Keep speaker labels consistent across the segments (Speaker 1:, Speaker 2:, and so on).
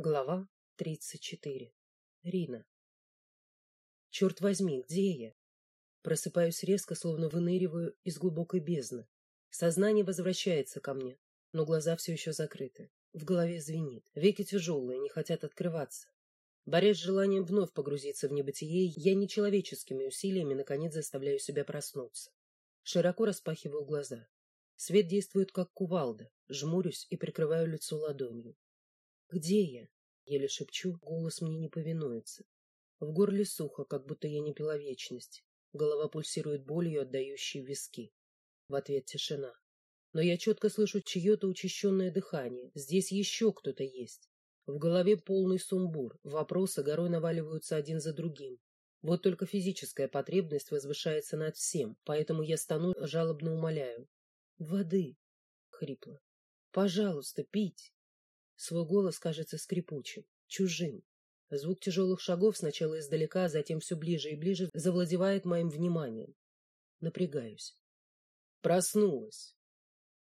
Speaker 1: Глава тридцать четыре. Рина. Черт возьми, где я? Просыпаюсь резко, словно выныриваю из глубокой бездны. Сознание возвращается ко мне, но глаза все еще закрыты. В голове звенит, веки тяжелые, не хотят открываться. Борясь с желанием вновь погрузиться в небытие, я нечеловеческими усилиями наконец заставляю себя проснуться. Широко распахиваю глаза. Свет действует как кувалда, жмурюсь и прикрываю лицо ладонью. «Где я?» — еле шепчу, голос мне не повинуется. В горле сухо, как будто я не пила вечность. Голова пульсирует болью, отдающей виски. В ответ тишина. Но я четко слышу чье-то учащенное дыхание. Здесь еще кто-то есть. В голове полный сумбур. Вопросы горой наваливаются один за другим. Вот только физическая потребность возвышается над всем, поэтому я стану, жалобно умоляю. «Воды!» — хрипло. «Пожалуйста, пить!» Свой голос кажется скрипучим, чужим. Звук тяжелых шагов сначала издалека, а затем все ближе и ближе завладевает моим вниманием. Напрягаюсь. Проснулась.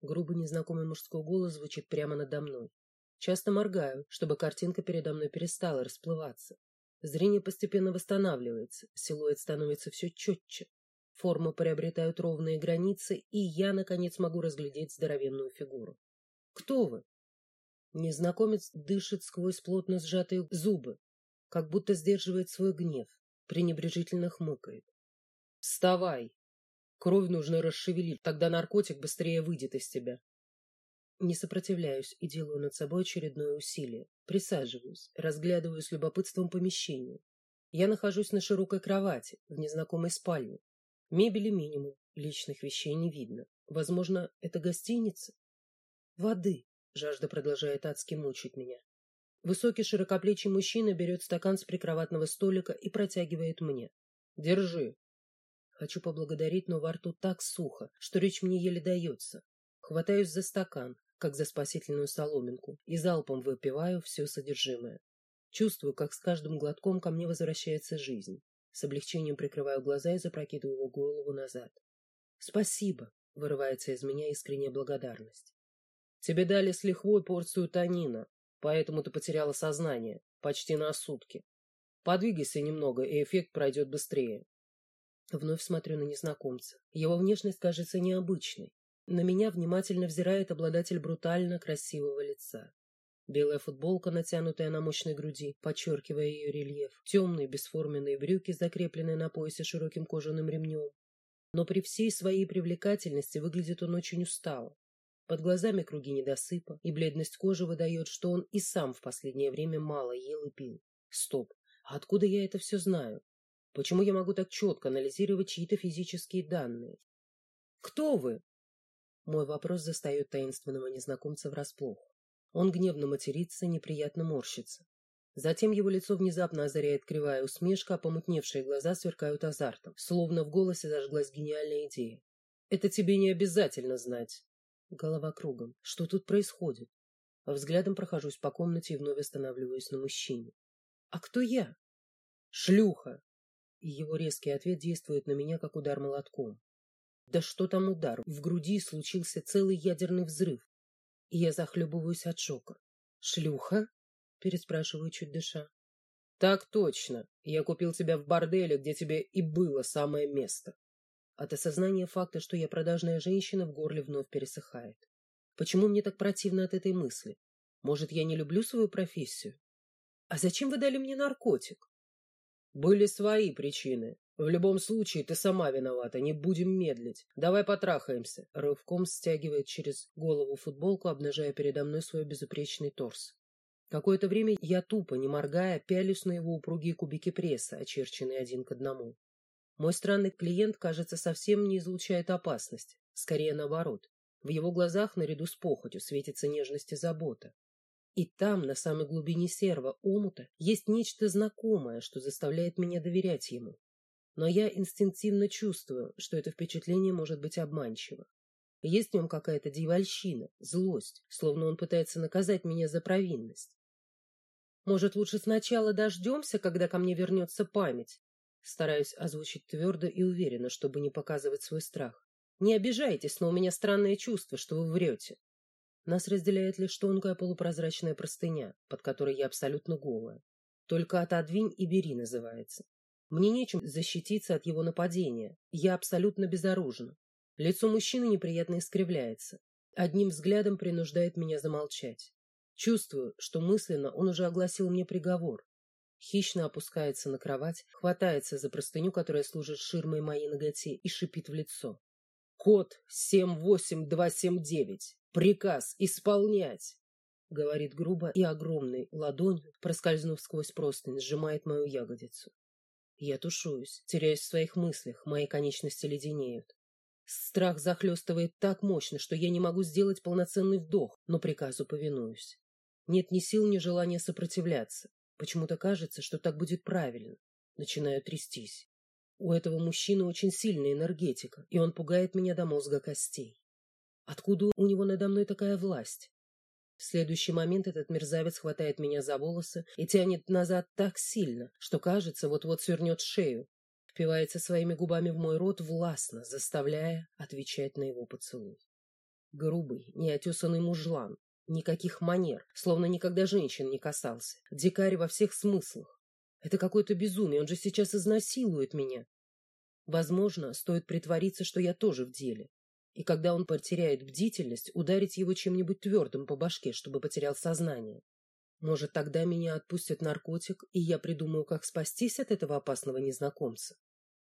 Speaker 1: Грубый незнакомый мужской голос звучит прямо надо мной. Часто моргаю, чтобы картинка передо мной перестала расплываться. Зрение постепенно восстанавливается, силуэт становится все четче. Формы приобретают ровные границы, и я, наконец, могу разглядеть здоровенную фигуру. «Кто вы?» Незнакомец дышит сквозь плотно сжатые зубы, как будто сдерживает свой гнев, пренебрежительно хмыкает. «Вставай! Кровь нужно расшевелить, тогда наркотик быстрее выйдет из тебя». Не сопротивляюсь и делаю над собой очередное усилие. Присаживаюсь, разглядываю с любопытством помещение. Я нахожусь на широкой кровати, в незнакомой спальне. Мебели минимум, личных вещей не видно. Возможно, это гостиница? Воды. Жажда продолжает адски мучить меня. Высокий широкоплечий мужчина берет стакан с прикроватного столика и протягивает мне. «Держи». Хочу поблагодарить, но во рту так сухо, что речь мне еле дается. Хватаюсь за стакан, как за спасительную соломинку, и залпом выпиваю все содержимое. Чувствую, как с каждым глотком ко мне возвращается жизнь. С облегчением прикрываю глаза и запрокидываю голову назад. «Спасибо!» — вырывается из меня искренняя благодарность. Тебе дали с лихвой порцию танина, поэтому ты потеряла сознание почти на сутки. Подвигайся немного, и эффект пройдет быстрее. Вновь смотрю на незнакомца. Его внешность кажется необычной. На меня внимательно взирает обладатель брутально красивого лица. Белая футболка, натянутая на мощной груди, подчеркивая ее рельеф, темные бесформенные брюки, закрепленные на поясе широким кожаным ремнем. Но при всей своей привлекательности выглядит он очень устало. Под глазами круги недосыпа, и бледность кожи выдает, что он и сам в последнее время мало ел и пил. Стоп, а откуда я это все знаю? Почему я могу так четко анализировать чьи-то физические данные? Кто вы? Мой вопрос застает таинственного незнакомца врасплох. Он гневно матерится, неприятно морщится. Затем его лицо внезапно озаряет кривая усмешка, а помутневшие глаза сверкают азартом, словно в голосе зажглась гениальная идея. «Это тебе не обязательно знать. Голова кругом. Что тут происходит? Взглядом прохожусь по комнате и вновь останавливаюсь на мужчине. А кто я? Шлюха! И его резкий ответ действует на меня, как удар молотком. Да что там удар? В груди случился целый ядерный взрыв. И я захлебываюсь от шока. Шлюха? Переспрашиваю, чуть дыша. Так точно. Я купил тебя в борделе, где тебе и было самое место. От осознания факта, что я продажная женщина, в горле вновь пересыхает. Почему мне так противно от этой мысли? Может, я не люблю свою профессию? А зачем вы дали мне наркотик? Были свои причины. В любом случае, ты сама виновата, не будем медлить. Давай потрахаемся. Рывком стягивает через голову футболку, обнажая передо мной свой безупречный торс. Какое-то время я тупо, не моргая, пялюсь на его упругие кубики пресса, очерченные один к одному. Мой странный клиент, кажется, совсем не излучает опасность. Скорее наоборот. В его глазах наряду с похотью светится нежность и забота. И там, на самой глубине серого омута, есть нечто знакомое, что заставляет меня доверять ему. Но я инстинктивно чувствую, что это впечатление может быть обманчиво. Есть в нем какая-то дьявольщина, злость, словно он пытается наказать меня за провинность. Может, лучше сначала дождемся, когда ко мне вернется память, Стараюсь озвучить твердо и уверенно, чтобы не показывать свой страх. Не обижайтесь, но у меня странное чувство, что вы врете. Нас разделяет лишь тонкая полупрозрачная простыня, под которой я абсолютно голая. Только «отодвинь и бери» называется. Мне нечем защититься от его нападения. Я абсолютно безоружна. Лицо мужчины неприятно искривляется. Одним взглядом принуждает меня замолчать. Чувствую, что мысленно он уже огласил мне приговор. Хищно опускается на кровать, хватается за простыню, которая служит ширмой моей ноготе, и шипит в лицо. «Код 78279. Приказ исполнять!» Говорит грубо и огромной ладонью, проскользнув сквозь простынь, сжимает мою ягодицу. Я тушуюсь, теряюсь в своих мыслях, мои конечности леденеют. Страх захлестывает так мощно, что я не могу сделать полноценный вдох, но приказу повинуюсь. Нет ни сил, ни желания сопротивляться. Почему-то кажется, что так будет правильно. Начинаю трястись. У этого мужчины очень сильная энергетика, и он пугает меня до мозга костей. Откуда у него надо мной такая власть? В следующий момент этот мерзавец хватает меня за волосы и тянет назад так сильно, что кажется, вот-вот свернет шею. Впивается своими губами в мой рот властно, заставляя отвечать на его поцелуй. Грубый, неотесанный мужлан, никаких манер, словно никогда женщин не касался. Дикарь во всех смыслах. Это какое-то безумие, он же сейчас изнасилует меня. Возможно, стоит притвориться, что я тоже в деле и когда он потеряет бдительность, ударить его чем-нибудь твердым по башке, чтобы потерял сознание. Может, тогда меня отпустят наркотик, и я придумаю, как спастись от этого опасного незнакомца.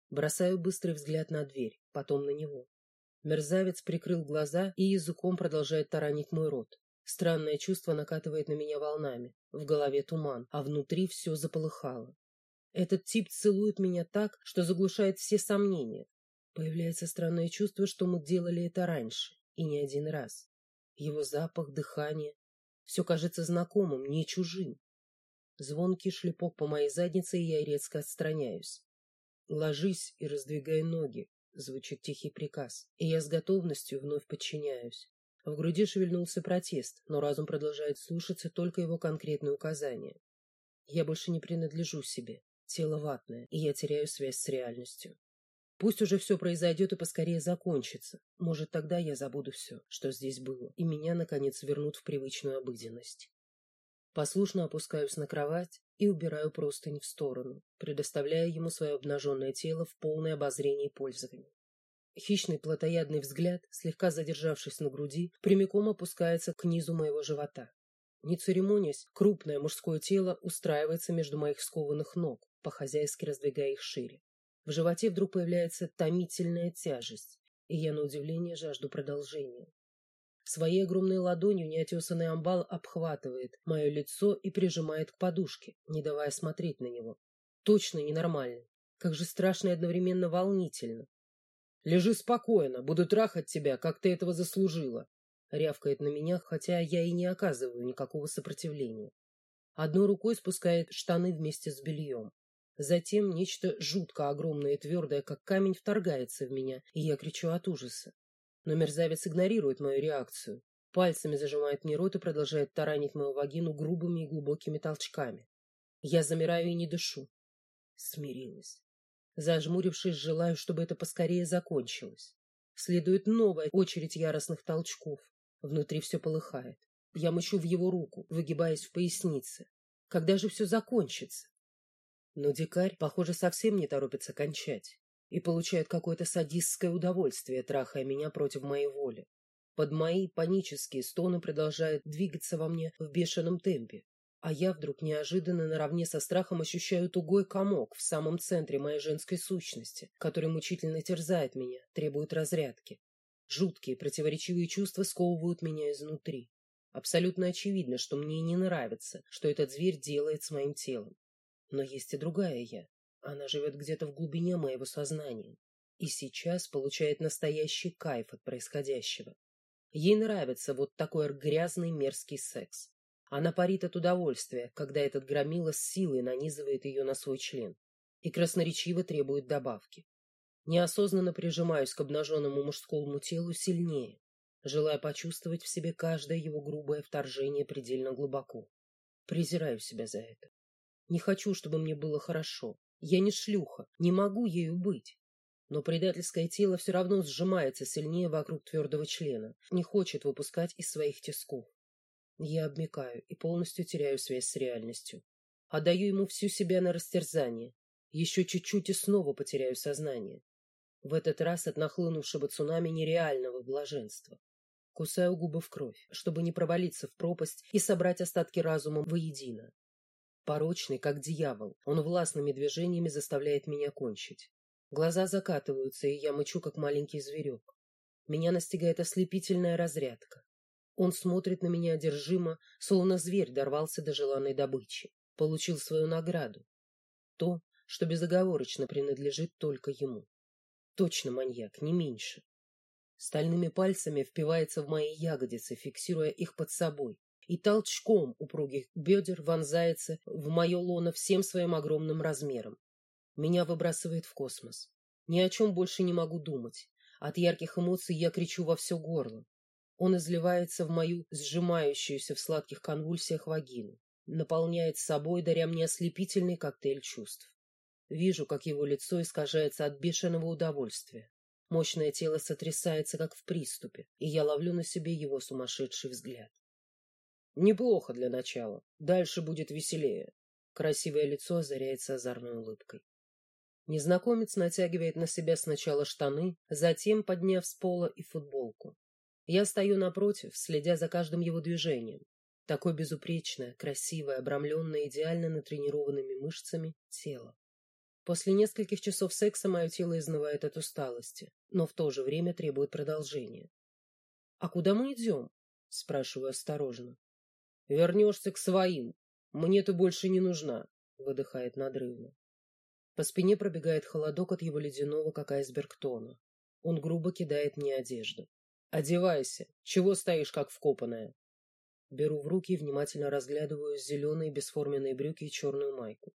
Speaker 1: Бросаю быстрый взгляд на дверь, потом на него. Мерзавец прикрыл глаза и языком продолжает таранить мой рот. Странное чувство накатывает на меня волнами. В голове туман, а внутри все заполыхало. Этот тип целует меня так, что заглушает все сомнения. Появляется странное чувство, что мы делали это раньше, и не один раз. Его запах, дыхание — все кажется знакомым, не чужим. Звонкий шлепок по моей заднице, и я резко отстраняюсь. «Ложись и раздвигай ноги», — звучит тихий приказ, и я с готовностью вновь подчиняюсь. В груди шевельнулся протест, но разум продолжает слушаться только его конкретные указания. Я больше не принадлежу себе, тело ватное, и я теряю связь с реальностью. Пусть уже все произойдет и поскорее закончится. Может, тогда я забуду все, что здесь было, и меня, наконец, вернут в привычную обыденность. Послушно опускаюсь на кровать и убираю простынь в сторону, предоставляя ему свое обнаженное тело в полное обозрение и пользование. Хищный плотоядный взгляд, слегка задержавшись на груди, прямиком опускается к низу моего живота. Не церемонясь, крупное мужское тело устраивается между моих скованных ног, по-хозяйски раздвигая их шире. В животе вдруг появляется томительная тяжесть, и я на удивление жажду продолжения. Своей огромной ладонью неотесанный амбал обхватывает мое лицо и прижимает к подушке, не давая смотреть на него. Точно ненормально. Как же страшно и одновременно волнительно. «Лежи спокойно, буду трахать тебя, как ты этого заслужила», рявкает на меня, хотя я и не оказываю никакого сопротивления. Одной рукой спускает штаны вместе с бельем. Затем нечто жутко огромное и твердое, как камень, вторгается в меня, и я кричу от ужаса. Но мерзавец игнорирует мою реакцию. Пальцами зажимает мне рот и продолжает таранить мою вагину грубыми и глубокими толчками. Я замираю и не дышу. Смирилась. Зажмурившись, желаю, чтобы это поскорее закончилось. Следует новая очередь яростных толчков. Внутри все полыхает. Я мычу в его руку, выгибаясь в пояснице. Когда же все закончится? Но дикарь, похоже, совсем не торопится кончать и получает какое-то садистское удовольствие, трахая меня против моей воли. Под мои панические стоны продолжают двигаться во мне в бешеном темпе, а я вдруг неожиданно наравне со страхом ощущаю тугой комок в самом центре моей женской сущности, который мучительно терзает меня, требует разрядки. Жуткие противоречивые чувства сковывают меня изнутри. Абсолютно очевидно, что мне не нравится, что этот зверь делает с моим телом. Но есть и другая я. Она живет где-то в глубине моего сознания. И сейчас получает настоящий кайф от происходящего. Ей нравится вот такой грязный мерзкий секс. Она парит от удовольствия, когда этот громила с силой нанизывает ее на свой член и красноречиво требует добавки. Неосознанно прижимаюсь к обнаженному мужскому телу сильнее, желая почувствовать в себе каждое его грубое вторжение предельно глубоко. Презираю себя за это. Не хочу, чтобы мне было хорошо. Я не шлюха, не могу ею быть. Но предательское тело все равно сжимается сильнее вокруг твердого члена, не хочет выпускать из своих тисков. Я обмикаю и полностью теряю связь с реальностью. Отдаю ему всю себя на растерзание. Еще чуть-чуть и снова потеряю сознание. В этот раз от нахлынувшего цунами нереального блаженства. Кусаю губы в кровь, чтобы не провалиться в пропасть и собрать остатки разума воедино. Порочный, как дьявол, он властными движениями заставляет меня кончить. Глаза закатываются, и я мычу, как маленький зверек. Меня настигает ослепительная разрядка. Он смотрит на меня одержимо, словно зверь дорвался до желанной добычи, получил свою награду. То, что безоговорочно принадлежит только ему. Точно маньяк, не меньше. Стальными пальцами впивается в мои ягодицы, фиксируя их под собой, и толчком упругих бедер вонзается в мое лоно всем своим огромным размером. Меня выбрасывает в космос. Ни о чем больше не могу думать. От ярких эмоций я кричу во все горло. Он изливается в мою сжимающуюся в сладких конвульсиях вагину, наполняет собой, даря мне ослепительный коктейль чувств. Вижу, как его лицо искажается от бешеного удовольствия. Мощное тело сотрясается, как в приступе, и я ловлю на себе его сумасшедший взгляд. Неплохо для начала. Дальше будет веселее. Красивое лицо озаряется озорной улыбкой. Незнакомец натягивает на себя сначала штаны, затем подняв с пола и футболку. Я стою напротив, следя за каждым его движением. Такое безупречное, красивое, обрамленное идеально натренированными мышцами тело. После нескольких часов секса мое тело изнывает от усталости, но в то же время требует продолжения. — А куда мы идем? — спрашиваю осторожно. — Вернешься к своим. Мне ты больше не нужна, — выдыхает надрывно. По спине пробегает холодок от его ледяного, как айсберг, тона. Он грубо кидает мне одежду. «Одевайся! Чего стоишь, как вкопанная?» Беру в руки и внимательно разглядываю зеленые бесформенные брюки и черную майку.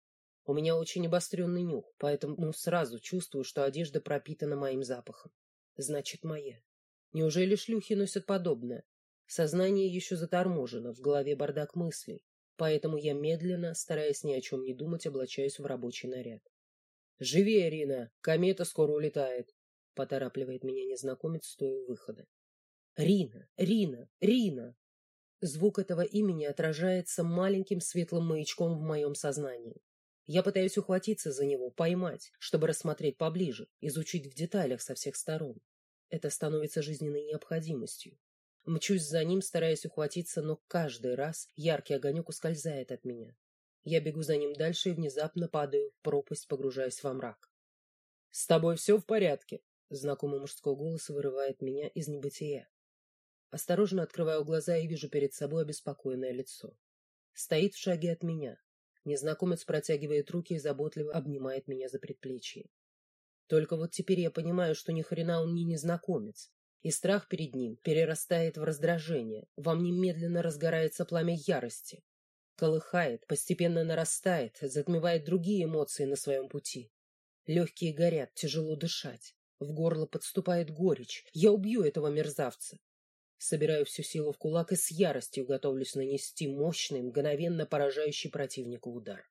Speaker 1: У меня очень обостренный нюх, поэтому сразу чувствую, что одежда пропитана моим запахом. Значит, моя. Неужели шлюхи носят подобное? Сознание еще заторможено, в голове бардак мыслей, поэтому я медленно, стараясь ни о чем не думать, облачаюсь в рабочий наряд. «Живи, Арина! Комета скоро улетает!» — поторапливает меня незнакомец, стоя у выхода. «Рина! Рина! Рина!» Звук этого имени отражается маленьким светлым маячком в моем сознании. Я пытаюсь ухватиться за него, поймать, чтобы рассмотреть поближе, изучить в деталях со всех сторон. Это становится жизненной необходимостью. Мчусь за ним, стараясь ухватиться, но каждый раз яркий огонек ускользает от меня. Я бегу за ним дальше и внезапно падаю в пропасть, погружаясь во мрак. — С тобой все в порядке? — знакомый мужской голос вырывает меня из небытия. Осторожно открываю глаза и вижу перед собой обеспокоенное лицо. Стоит в шаге от меня. Незнакомец протягивает руки и заботливо обнимает меня за предплечье. Только вот теперь я понимаю, что ни хрена он не незнакомец, и страх перед ним перерастает в раздражение. Во мне медленно разгорается пламя ярости. Колыхает, постепенно нарастает, затмевает другие эмоции на своем пути. Легкие горят, тяжело дышать. В горло подступает горечь. Я убью этого мерзавца. Собираю всю силу в кулак и с яростью готовлюсь нанести мощный, мгновенно поражающий противнику удар.